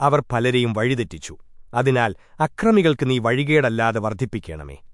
അവർ പലരെയും വഴിതെറ്റിച്ചു. അതിനാൽ അക്രമികൾക്ക് നീ വഴികേടല്ലാതെ വർദ്ധിപ്പിക്കണമേ.